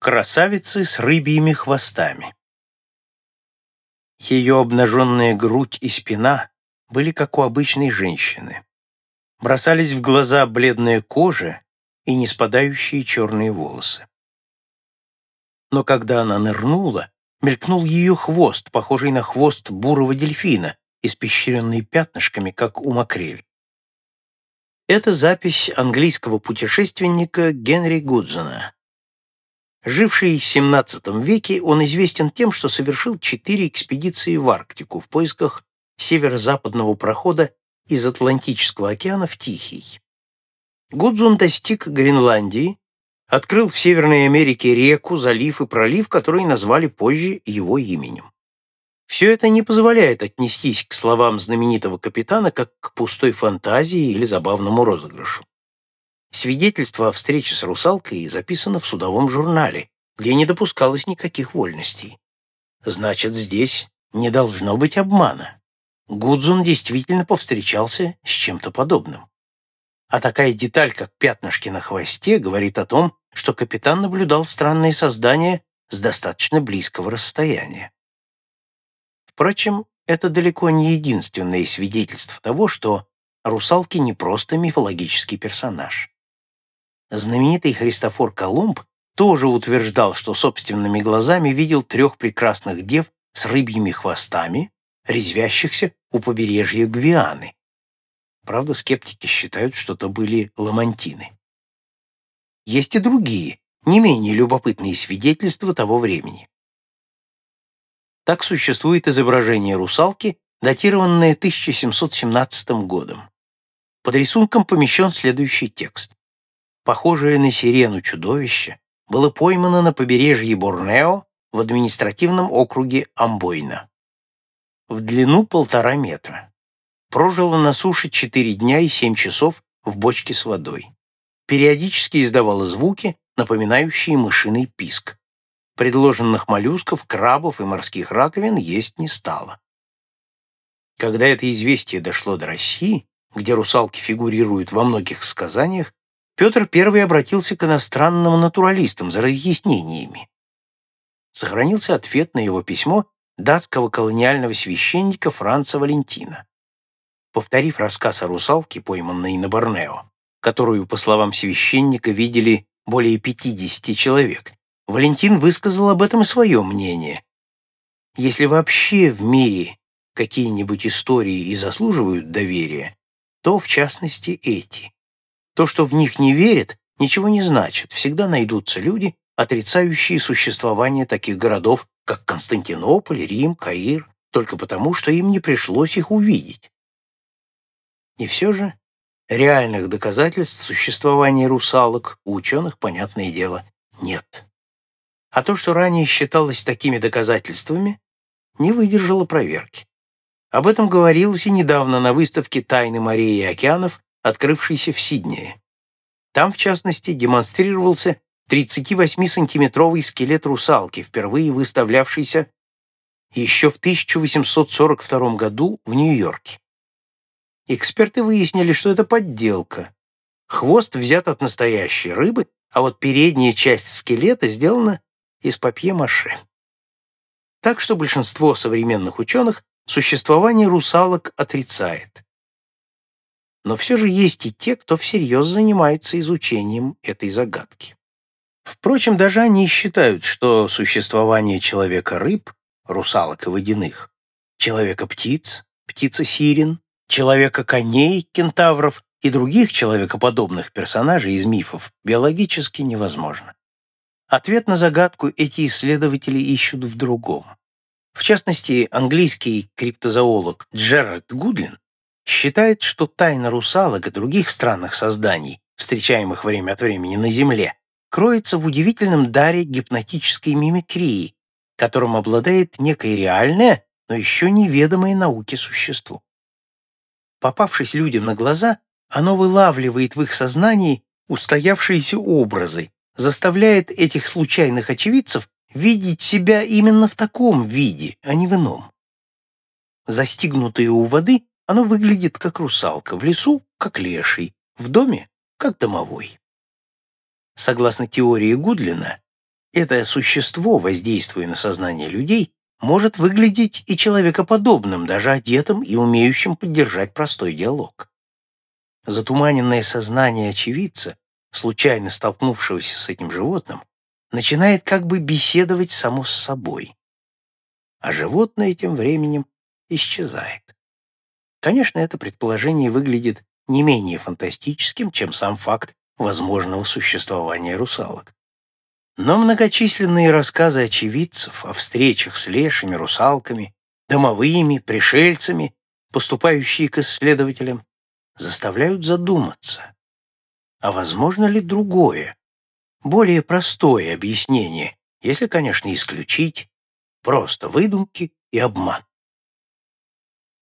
Красавицы с рыбьими хвостами. Ее обнаженная грудь и спина были как у обычной женщины. Бросались в глаза бледная кожа и не спадающие черные волосы. Но когда она нырнула, мелькнул ее хвост, похожий на хвост бурого дельфина, испещренный пятнышками, как у макрель. Это запись английского путешественника Генри Гудзона. Живший в XVII веке, он известен тем, что совершил четыре экспедиции в Арктику в поисках северо-западного прохода из Атлантического океана в Тихий. Гудзон достиг Гренландии, открыл в Северной Америке реку, залив и пролив, которые назвали позже его именем. Все это не позволяет отнестись к словам знаменитого капитана как к пустой фантазии или забавному розыгрышу. Свидетельство о встрече с русалкой записано в судовом журнале, где не допускалось никаких вольностей. Значит, здесь не должно быть обмана. Гудзун действительно повстречался с чем-то подобным. А такая деталь, как пятнышки на хвосте, говорит о том, что капитан наблюдал странные создания с достаточно близкого расстояния. Впрочем, это далеко не единственное свидетельство того, что русалки не просто мифологический персонаж. Знаменитый Христофор Колумб тоже утверждал, что собственными глазами видел трех прекрасных дев с рыбьими хвостами, резвящихся у побережья Гвианы, Правда, скептики считают, что это были ламантины. Есть и другие, не менее любопытные свидетельства того времени. Так существует изображение русалки, датированное 1717 годом. Под рисунком помещен следующий текст. Похожее на сирену чудовище было поймано на побережье Борнео в административном округе Амбойна. В длину полтора метра прожила на суше 4 дня и 7 часов в бочке с водой. Периодически издавала звуки, напоминающие мышиный писк. Предложенных моллюсков, крабов и морских раковин есть не стало. Когда это известие дошло до России, где русалки фигурируют во многих сказаниях, Петр I обратился к иностранным натуралистам за разъяснениями. Сохранился ответ на его письмо датского колониального священника Франца Валентина. Повторив рассказ о русалке, пойманной на Борнео, которую, по словам священника, видели более 50 человек, Валентин высказал об этом свое мнение. Если вообще в мире какие-нибудь истории и заслуживают доверия, то, в частности, эти. То, что в них не верят, ничего не значит. Всегда найдутся люди, отрицающие существование таких городов, как Константинополь, Рим, Каир, только потому, что им не пришлось их увидеть. И все же реальных доказательств существования русалок у ученых, понятное дело, нет. А то, что ранее считалось такими доказательствами, не выдержало проверки. Об этом говорилось и недавно на выставке «Тайны морей и океанов», открывшейся в Сиднее. Там, в частности, демонстрировался 38-сантиметровый скелет русалки, впервые выставлявшийся еще в 1842 году в Нью-Йорке. Эксперты выяснили, что это подделка. Хвост взят от настоящей рыбы, а вот передняя часть скелета сделана из папье-маше. Так что большинство современных ученых существование русалок отрицает. Но все же есть и те, кто всерьез занимается изучением этой загадки. Впрочем, даже они считают, что существование человека-рыб, русалок и водяных, человека-птиц, птица-сирен, человека-коней, кентавров и других человекоподобных персонажей из мифов биологически невозможно. Ответ на загадку эти исследователи ищут в другом. В частности, английский криптозоолог Джеральд Гудлин считает, что тайна русалок и других странных созданий, встречаемых время от времени на Земле, кроется в удивительном даре гипнотической мимикрии, которым обладает некое реальное, но еще неведомое науке существо. Попавшись людям на глаза, оно вылавливает в их сознании устоявшиеся образы, заставляет этих случайных очевидцев видеть себя именно в таком виде, а не в ином. Застигнутое у воды, оно выглядит как русалка, в лесу — как леший, в доме — как домовой. Согласно теории Гудлина, Это существо, воздействуя на сознание людей, может выглядеть и человекоподобным, даже одетым и умеющим поддержать простой диалог. Затуманенное сознание очевидца, случайно столкнувшегося с этим животным, начинает как бы беседовать само с собой. А животное тем временем исчезает. Конечно, это предположение выглядит не менее фантастическим, чем сам факт возможного существования русалок. Но многочисленные рассказы очевидцев о встречах с лешими, русалками, домовыми, пришельцами, поступающие к исследователям, заставляют задуматься, а возможно ли другое, более простое объяснение, если, конечно, исключить просто выдумки и обман.